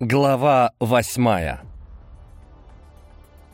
Глава восьмая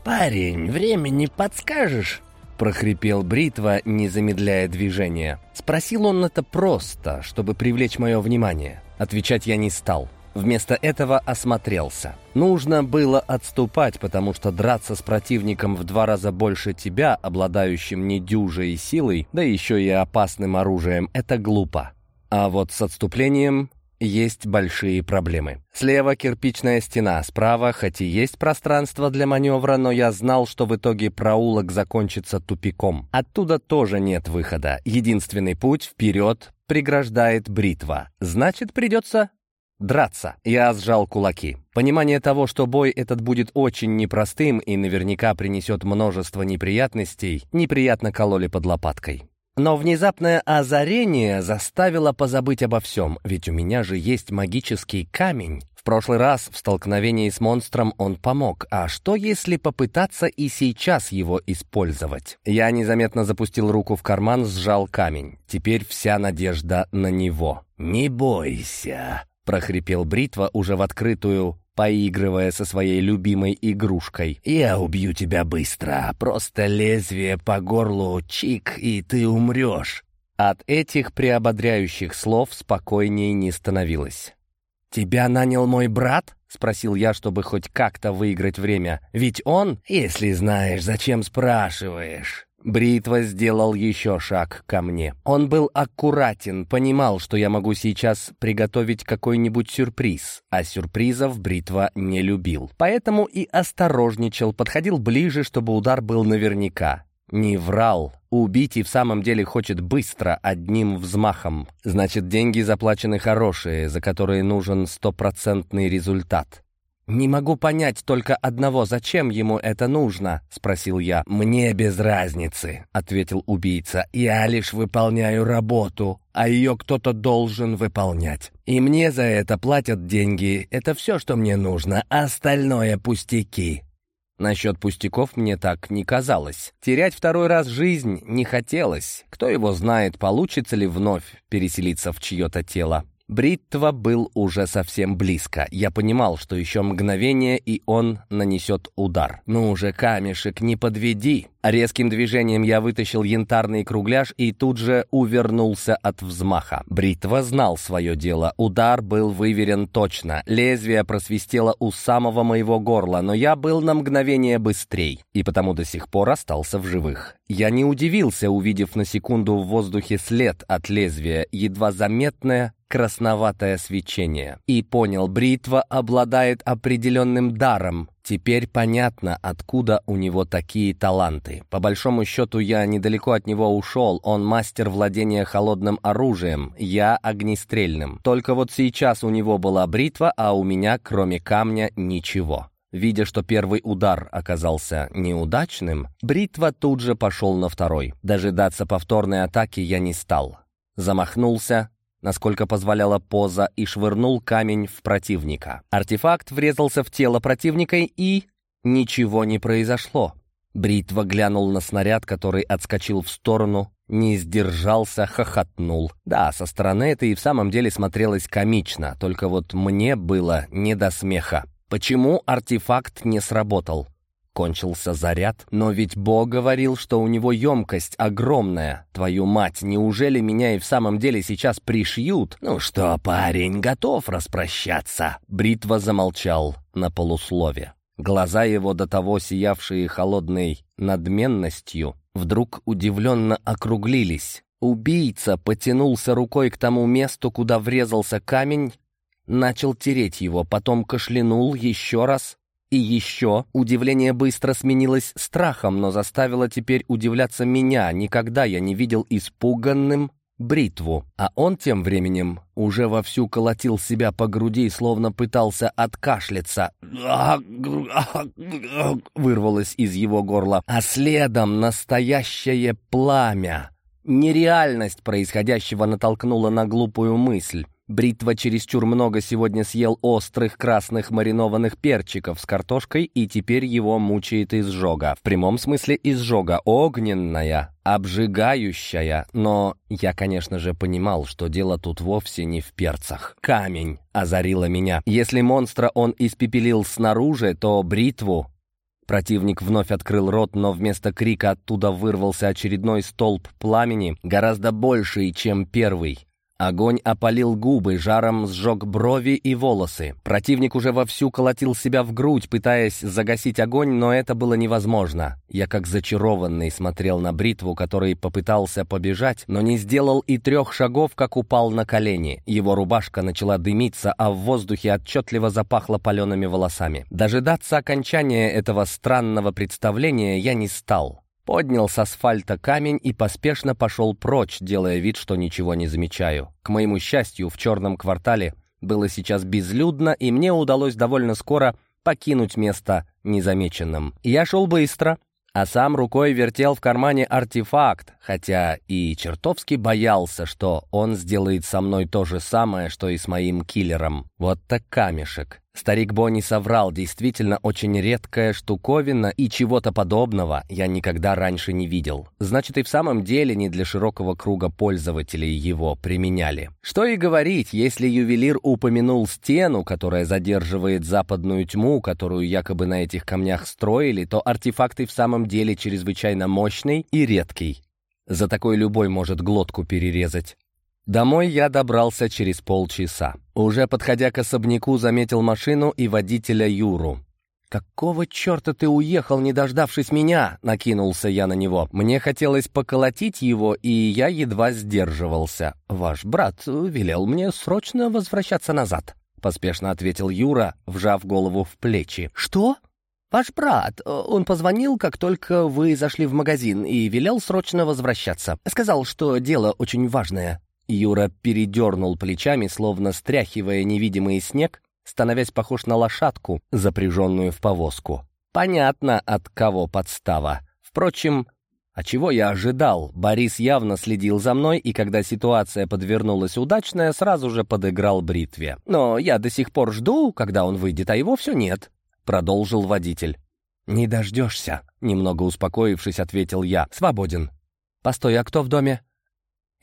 «Парень, времени подскажешь?» — прохрипел Бритва, не замедляя движения. Спросил он это просто, чтобы привлечь мое внимание. Отвечать я не стал. Вместо этого осмотрелся. Нужно было отступать, потому что драться с противником в два раза больше тебя, обладающим недюжей силой, да еще и опасным оружием, это глупо. А вот с отступлением есть большие проблемы. Слева кирпичная стена, справа, хоть и есть пространство для маневра, но я знал, что в итоге проулок закончится тупиком. Оттуда тоже нет выхода. Единственный путь вперед преграждает бритва. Значит, придется драться. Я сжал кулаки. Понимание того, что бой этот будет очень непростым и наверняка принесет множество неприятностей, неприятно кололи под лопаткой. Но внезапное озарение заставило позабыть обо всем, ведь у меня же есть магический камень. В прошлый раз в столкновении с монстром он помог, а что если попытаться и сейчас его использовать? Я незаметно запустил руку в карман, сжал камень. Теперь вся надежда на него. «Не бойся», — прохрипел Бритва уже в открытую поигрывая со своей любимой игрушкой. «Я убью тебя быстро, просто лезвие по горлу, чик, и ты умрешь». От этих приободряющих слов спокойнее не становилось. «Тебя нанял мой брат?» — спросил я, чтобы хоть как-то выиграть время. «Ведь он...» «Если знаешь, зачем спрашиваешь?» Бритва сделал еще шаг ко мне. Он был аккуратен, понимал, что я могу сейчас приготовить какой-нибудь сюрприз, а сюрпризов Бритва не любил. Поэтому и осторожничал, подходил ближе, чтобы удар был наверняка. Не врал. Убить и в самом деле хочет быстро, одним взмахом. Значит, деньги заплачены хорошие, за которые нужен стопроцентный результат. «Не могу понять только одного, зачем ему это нужно?» — спросил я. «Мне без разницы», — ответил убийца. «Я лишь выполняю работу, а ее кто-то должен выполнять. И мне за это платят деньги. Это все, что мне нужно. Остальное пустяки». Насчет пустяков мне так не казалось. Терять второй раз жизнь не хотелось. Кто его знает, получится ли вновь переселиться в чье-то тело. Бритва был уже совсем близко. Я понимал, что еще мгновение, и он нанесет удар. «Ну уже, камешек, не подведи!» Резким движением я вытащил янтарный кругляш и тут же увернулся от взмаха. Бритва знал свое дело. Удар был выверен точно. Лезвие просвистело у самого моего горла, но я был на мгновение быстрей, и потому до сих пор остался в живых. Я не удивился, увидев на секунду в воздухе след от лезвия, едва заметное красноватое свечение. И понял, бритва обладает определенным даром, Теперь понятно, откуда у него такие таланты. По большому счету, я недалеко от него ушел. Он мастер владения холодным оружием, я огнестрельным. Только вот сейчас у него была бритва, а у меня, кроме камня, ничего. Видя, что первый удар оказался неудачным, бритва тут же пошел на второй. Дожидаться повторной атаки я не стал. Замахнулся, насколько позволяла поза, и швырнул камень в противника. Артефакт врезался в тело противника, и ничего не произошло. Бритва глянул на снаряд, который отскочил в сторону, не сдержался, хохотнул. Да, со стороны это и в самом деле смотрелось комично, только вот мне было не до смеха. Почему артефакт не сработал? Кончился заряд, но ведь Бог говорил, что у него емкость огромная. Твою мать, неужели меня и в самом деле сейчас пришьют? Ну что, парень, готов распрощаться? Бритва замолчал на полуслове. Глаза его, до того сиявшие холодной надменностью, вдруг удивленно округлились. Убийца потянулся рукой к тому месту, куда врезался камень, начал тереть его, потом кашлянул еще раз, и еще удивление быстро сменилось страхом, но заставило теперь удивляться меня. Никогда я не видел испуганным бритву. А он тем временем уже вовсю колотил себя по груди, словно пытался откашляться. Вырвалось из его горла. А следом настоящее пламя. Нереальность происходящего натолкнула на глупую мысль. Бритва чересчур много сегодня съел острых красных маринованных перчиков с картошкой, и теперь его мучает изжога. В прямом смысле изжога, огненная, обжигающая. Но я, конечно же, понимал, что дело тут вовсе не в перцах. Камень озарила меня. Если монстра он испепелил снаружи, то бритву Противник вновь открыл рот, но вместо крика оттуда вырвался очередной столб пламени, гораздо больший, чем первый. Огонь опалил губы, жаром сжег брови и волосы. Противник уже вовсю колотил себя в грудь, пытаясь загасить огонь, но это было невозможно. Я как зачарованный смотрел на бритву, который попытался побежать, но не сделал и трех шагов, как упал на колени. Его рубашка начала дымиться, а в воздухе отчетливо запахло палеными волосами. Дожидаться окончания этого странного представления я не стал. Поднял с асфальта камень и поспешно пошел прочь, делая вид, что ничего не замечаю. К моему счастью, в черном квартале было сейчас безлюдно, и мне удалось довольно скоро покинуть место незамеченным. Я шел быстро, а сам рукой вертел в кармане артефакт, хотя и чертовски боялся, что он сделает со мной то же самое, что и с моим киллером. Вот так камешек. Старик Бонни соврал, действительно очень редкая штуковина, и чего-то подобного я никогда раньше не видел. Значит, и в самом деле не для широкого круга пользователей его применяли. Что и говорить, если ювелир упомянул стену, которая задерживает западную тьму, которую якобы на этих камнях строили, то артефакт и в самом деле чрезвычайно мощный и редкий. За такой любой может глотку перерезать. Домой я добрался через полчаса. Уже подходя к особняку, заметил машину и водителя Юру. «Какого черта ты уехал, не дождавшись меня?» — накинулся я на него. Мне хотелось поколотить его, и я едва сдерживался. «Ваш брат велел мне срочно возвращаться назад», — поспешно ответил Юра, вжав голову в плечи. «Что?» «Ваш брат. Он позвонил, как только вы зашли в магазин, и велел срочно возвращаться. Сказал, что дело очень важное». Юра передернул плечами, словно стряхивая невидимый снег, становясь похож на лошадку, запряженную в повозку. Понятно, от кого подстава. Впрочем, а чего я ожидал? Борис явно следил за мной, и когда ситуация подвернулась удачная, сразу же подыграл бритве. Но я до сих пор жду, когда он выйдет, а его все нет, — продолжил водитель. «Не дождешься», — немного успокоившись, ответил я. «Свободен». «Постой, а кто в доме?»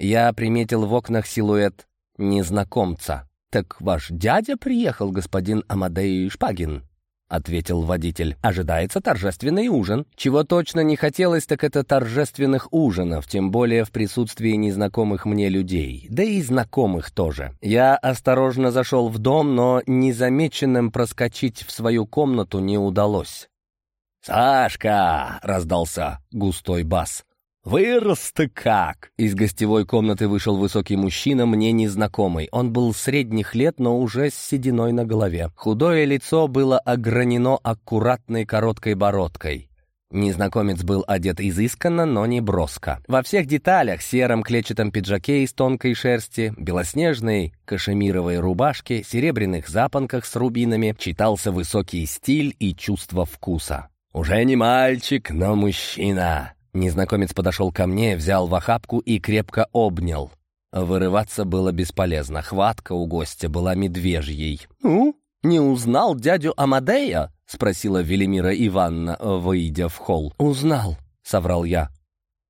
Я приметил в окнах силуэт незнакомца. «Так ваш дядя приехал, господин Амадей Шпагин», — ответил водитель. «Ожидается торжественный ужин. Чего точно не хотелось, так это торжественных ужинов, тем более в присутствии незнакомых мне людей, да и знакомых тоже. Я осторожно зашел в дом, но незамеченным проскочить в свою комнату не удалось». «Сашка!» — раздался густой бас. «Вырос ты как!» Из гостевой комнаты вышел высокий мужчина, мне незнакомый. Он был средних лет, но уже с сединой на голове. Худое лицо было огранено аккуратной короткой бородкой. Незнакомец был одет изысканно, но не броско. Во всех деталях, сером клетчатом пиджаке из тонкой шерсти, белоснежной кашемировой рубашке, серебряных запонках с рубинами, читался высокий стиль и чувство вкуса. «Уже не мальчик, но мужчина!» Незнакомец подошел ко мне, взял в охапку и крепко обнял. Вырываться было бесполезно, хватка у гостя была медвежьей. «Ну, не узнал дядю Амадея?» — спросила Велимира Ивановна, выйдя в холл. «Узнал», — соврал я.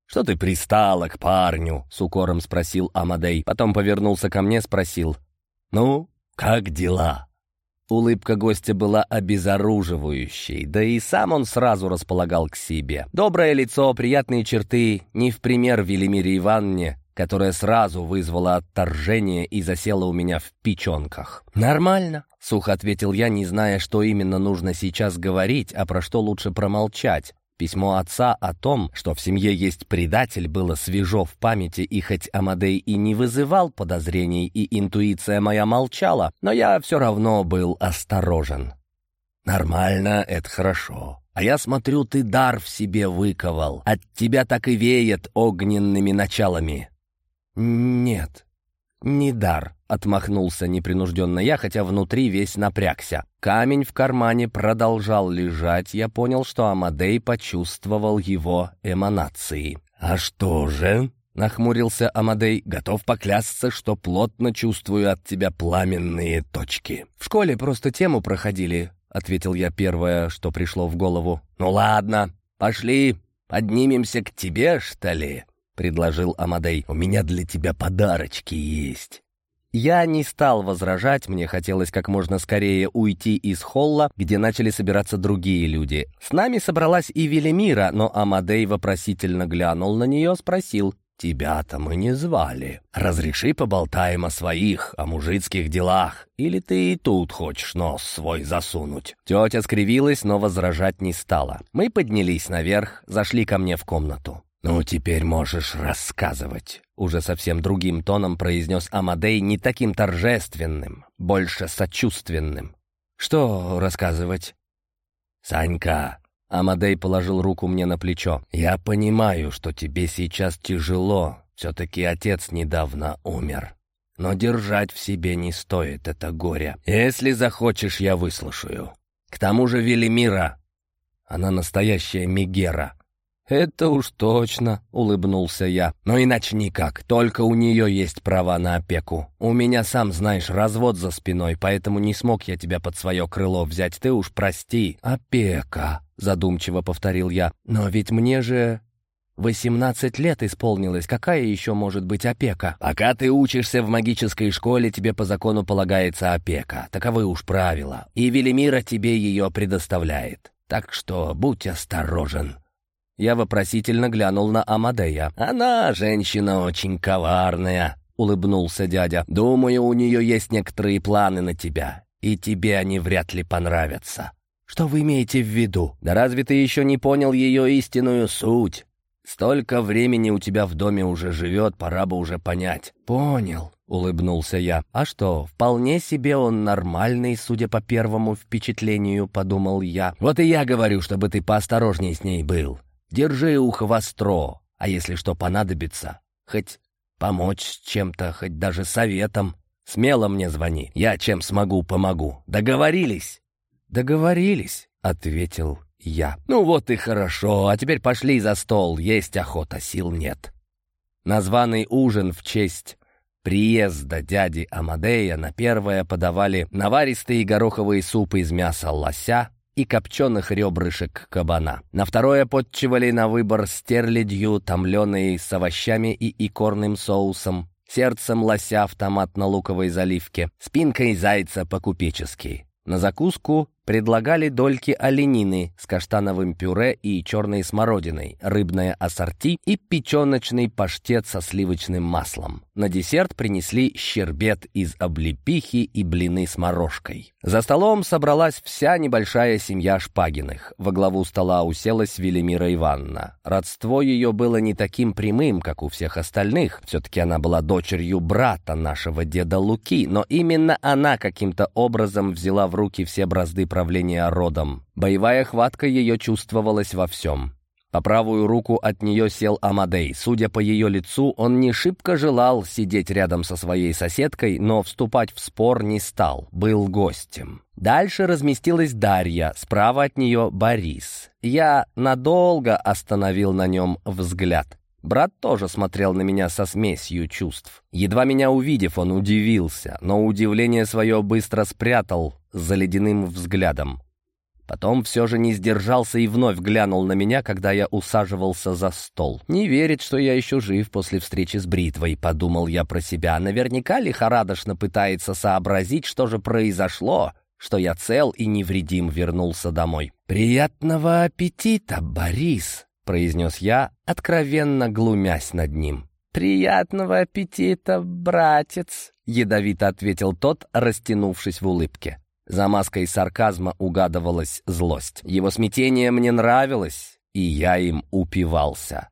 «Что ты пристала к парню?» — с укором спросил Амадей. Потом повернулся ко мне, спросил. «Ну, как дела?» Улыбка гостя была обезоруживающей, да и сам он сразу располагал к себе. Доброе лицо, приятные черты, не в пример Велимире Ивановне, которая сразу вызвала отторжение и засела у меня в печенках. «Нормально», — сухо ответил я, не зная, что именно нужно сейчас говорить, а про что лучше промолчать. Письмо отца о том, что в семье есть предатель, было свежо в памяти, и хоть Амадей и не вызывал подозрений, и интуиция моя молчала, но я все равно был осторожен. «Нормально, это хорошо. А я смотрю, ты дар в себе выковал. От тебя так и веет огненными началами». «Нет, не дар», Отмахнулся непринужденно я, хотя внутри весь напрягся. Камень в кармане продолжал лежать. Я понял, что Амадей почувствовал его эманации. «А что же?» Нахмурился Амадей, готов поклясться, что плотно чувствую от тебя пламенные точки. В школе просто тему проходили, ответил я первое, что пришло в голову. Ну ладно, пошли, поднимемся к тебе, что ли? предложил Амадей. У меня для тебя подарочки есть. Я не стал возражать, мне хотелось как можно скорее уйти из холла, где начали собираться другие люди. С нами собралась и Велимира, но Амадей вопросительно глянул на нее, спросил, «Тебя-то мы не звали. Разреши поболтаем о своих, о мужицких делах. Или ты и тут хочешь нос свой засунуть?» Тетя скривилась, но возражать не стала. Мы поднялись наверх, зашли ко мне в комнату. «Ну, теперь можешь рассказывать», — уже совсем другим тоном произнес Амадей, не таким торжественным, больше сочувственным. «Что рассказывать?» «Санька», — Амадей положил руку мне на плечо, «я понимаю, что тебе сейчас тяжело, все-таки отец недавно умер. Но держать в себе не стоит это горе. Если захочешь, я выслушаю. К тому же Велимира, она настоящая Мегера». «Это уж точно», — улыбнулся я. «Но иначе никак, только у нее есть права на опеку. У меня, сам знаешь, развод за спиной, поэтому не смог я тебя под свое крыло взять, ты уж прости». «Опека», — задумчиво повторил я. «Но ведь мне же Восемнадцать лет исполнилось, какая еще может быть опека? Пока ты учишься в магической школе, тебе по закону полагается опека. Таковы уж правила. И Велимира тебе ее предоставляет. Так что будь осторожен. Я вопросительно глянул на Амадея. «Она женщина очень коварная», — улыбнулся дядя. «Думаю, у нее есть некоторые планы на тебя, и тебе они вряд ли понравятся». «Что вы имеете в виду? Да разве ты еще не понял ее истинную суть? Столько времени у тебя в доме уже живет, пора бы уже понять». «Понял», — улыбнулся я. «А что, вполне себе он нормальный, судя по первому впечатлению», — подумал я. «Вот и я говорю, чтобы ты поосторожней с ней был. Держи ухо востро, а если что понадобится, хоть помочь с чем-то, хоть даже советом, смело мне звони. Я чем смогу, помогу. Договорились?» «Договорились», — ответил я. «Ну вот и хорошо, а теперь пошли за стол, есть охота, сил нет». Названный ужин в честь приезда дяди Амадея на первое подавали наваристые гороховые супы из мяса лося, и копченых ребрышек кабана. На второе подчивали на выбор стерлядью, томленой с овощами и икорным соусом, сердцем лося в томатно-луковой заливке, спинкой зайца по-купечески. На закуску предлагали дольки оленины с каштановым пюре и черной смородиной, рыбное ассорти и печеночный паштет со сливочным маслом. На десерт принесли щербет из облепихи и блины с морожкой. За столом собралась вся небольшая семья Шпагиных. Во главу стола уселась Велимира Ивановна. Родство ее было не таким прямым, как у всех остальных. Все-таки она была дочерью брата нашего деда Луки, но именно она каким-то образом взяла в руки все бразды правления родом. Боевая хватка ее чувствовалась во всем. По правую руку от нее сел Амадей. Судя по ее лицу, он не шибко желал сидеть рядом со своей соседкой, но вступать в спор не стал, был гостем. Дальше разместилась Дарья, справа от нее Борис. Я надолго остановил на нем взгляд. Брат тоже смотрел на меня со смесью чувств. Едва меня увидев, он удивился, но удивление свое быстро спрятал за ледяным взглядом. Потом все же не сдержался и вновь глянул на меня, когда я усаживался за стол. «Не верит, что я еще жив после встречи с бритвой», — подумал я про себя. «Наверняка лихорадочно пытается сообразить, что же произошло, что я цел и невредим вернулся домой». «Приятного аппетита, Борис!» — произнес я, откровенно глумясь над ним. «Приятного аппетита, братец!» — ядовито ответил тот, растянувшись в улыбке. За маской сарказма угадывалась злость. Его смятение мне нравилось, и я им упивался.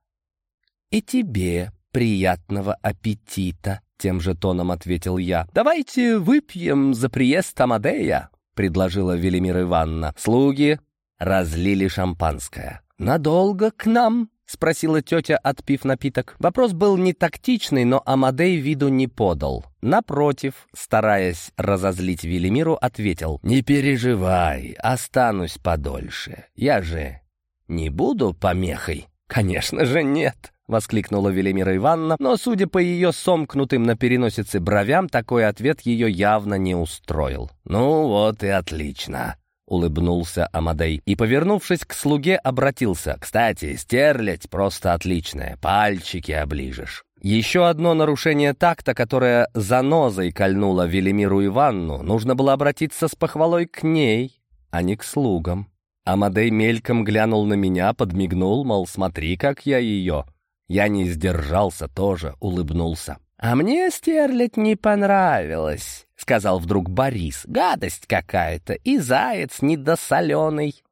«И тебе приятного аппетита», — тем же тоном ответил я. «Давайте выпьем за приезд Амадея», — предложила Велимира Ивановна. Слуги разлили шампанское. «Надолго к нам?» — спросила тетя, отпив напиток. Вопрос был не тактичный, но Амадей виду не подал. Напротив, стараясь разозлить Велимиру, ответил, «Не переживай, останусь подольше. Я же не буду помехой». «Конечно же нет», — воскликнула Велимира Ивановна, но, судя по ее сомкнутым на переносице бровям, такой ответ ее явно не устроил. «Ну вот и отлично», — улыбнулся Амадей и, повернувшись к слуге, обратился. «Кстати, стерлядь просто отличная, пальчики оближешь». Еще одно нарушение такта, которое занозой кольнуло Велимиру Иванну, нужно было обратиться с похвалой к ней, а не к слугам. Амадей мельком глянул на меня, подмигнул, мол, смотри, как я ее. Я не сдержался, тоже улыбнулся. «А мне стерлядь не понравилось», — сказал вдруг Борис. «Гадость какая-то, и заяц недосоленый».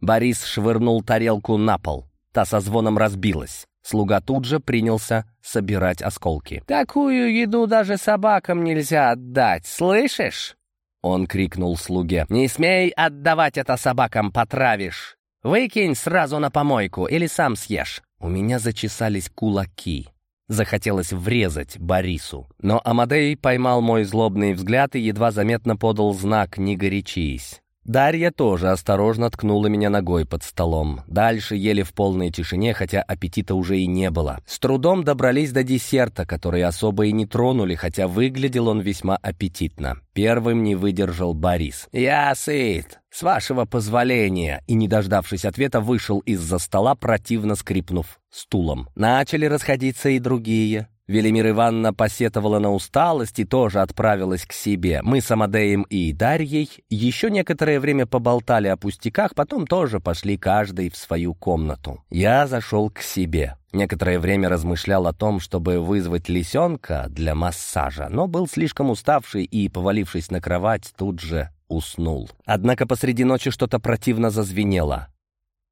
Борис швырнул тарелку на пол. Та со звоном разбилась. Слуга тут же принялся собирать осколки. «Такую еду даже собакам нельзя отдать, слышишь?» Он крикнул слуге. «Не смей отдавать это собакам, потравишь! Выкинь сразу на помойку или сам съешь!» У меня зачесались кулаки. Захотелось врезать Борису. Но Амадей поймал мой злобный взгляд и едва заметно подал знак «Не горячись». Дарья тоже осторожно ткнула меня ногой под столом. Дальше ели в полной тишине, хотя аппетита уже и не было. С трудом добрались до десерта, который особо и не тронули, хотя выглядел он весьма аппетитно. Первым не выдержал Борис. «Я сыт, с вашего позволения!» И, не дождавшись ответа, вышел из-за стола, противно скрипнув стулом. Начали расходиться и другие. Велимир Ивановна посетовала на усталость и тоже отправилась к себе. Мы с Амадеем и Дарьей еще некоторое время поболтали о пустяках, потом тоже пошли каждый в свою комнату. Я зашел к себе. Некоторое время размышлял о том, чтобы вызвать лисенка для массажа, но был слишком уставший и, повалившись на кровать, тут же уснул. Однако посреди ночи что-то противно зазвенело.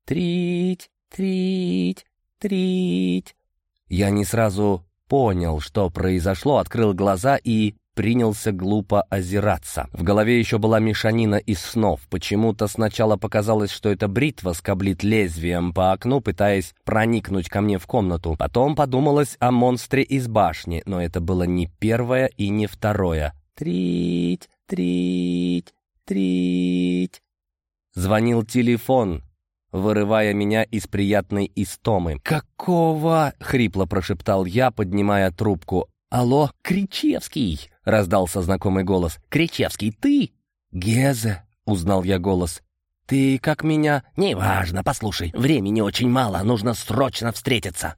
«Трить, трить, трить». Я не сразу понял, что произошло, открыл глаза и принялся глупо озираться. В голове еще была мешанина из снов. Почему-то сначала показалось, что это бритва скоблит лезвием по окну, пытаясь проникнуть ко мне в комнату. Потом подумалось о монстре из башни, но это было не первое и не второе. «Трить, трить, трить». Звонил телефон вырывая меня из приятной истомы. «Какого?» — хрипло прошептал я, поднимая трубку. «Алло, Кричевский!» — раздался знакомый голос. «Кричевский, ты?» «Гезе!» — узнал я голос. «Ты как меня...» «Неважно, послушай, времени очень мало, нужно срочно встретиться».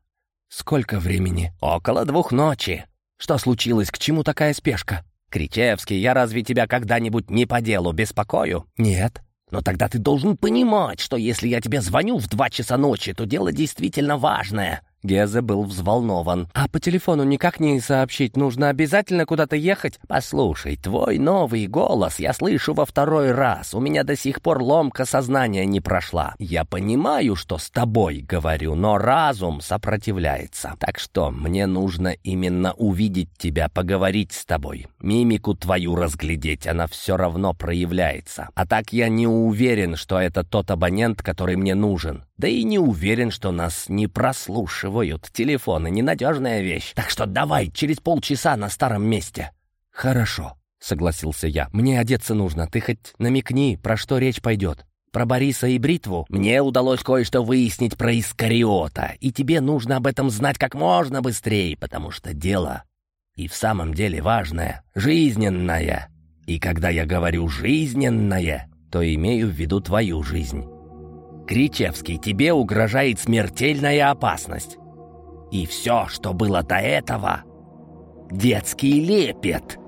«Сколько времени?» «Около двух ночи». «Что случилось? К чему такая спешка?» «Кричевский, я разве тебя когда-нибудь не по делу беспокою?» «Нет». Но тогда ты должен понимать, что если я тебе звоню в два часа ночи, то дело действительно важное. Гезе был взволнован. «А по телефону никак не сообщить? Нужно обязательно куда-то ехать?» «Послушай, твой новый голос я слышу во второй раз. У меня до сих пор ломка сознания не прошла. Я понимаю, что с тобой говорю, но разум сопротивляется. Так что мне нужно именно увидеть тебя, поговорить с тобой. Мимику твою разглядеть, она все равно проявляется. А так я не уверен, что это тот абонент, который мне нужен. Да и не уверен, что нас не прослушивают. Телефоны — ненадежная вещь. Так что давай, через полчаса на старом месте». «Хорошо», — согласился я. «Мне одеться нужно. Ты хоть намекни, про что речь пойдет». Про Бориса и бритву мне удалось кое-что выяснить про Искариота, и тебе нужно об этом знать как можно быстрее, потому что дело и в самом деле важное, жизненное. И когда я говорю «жизненное», то имею в виду твою жизнь. Кричевский, тебе угрожает смертельная опасность. И все, что было до этого, детский лепет».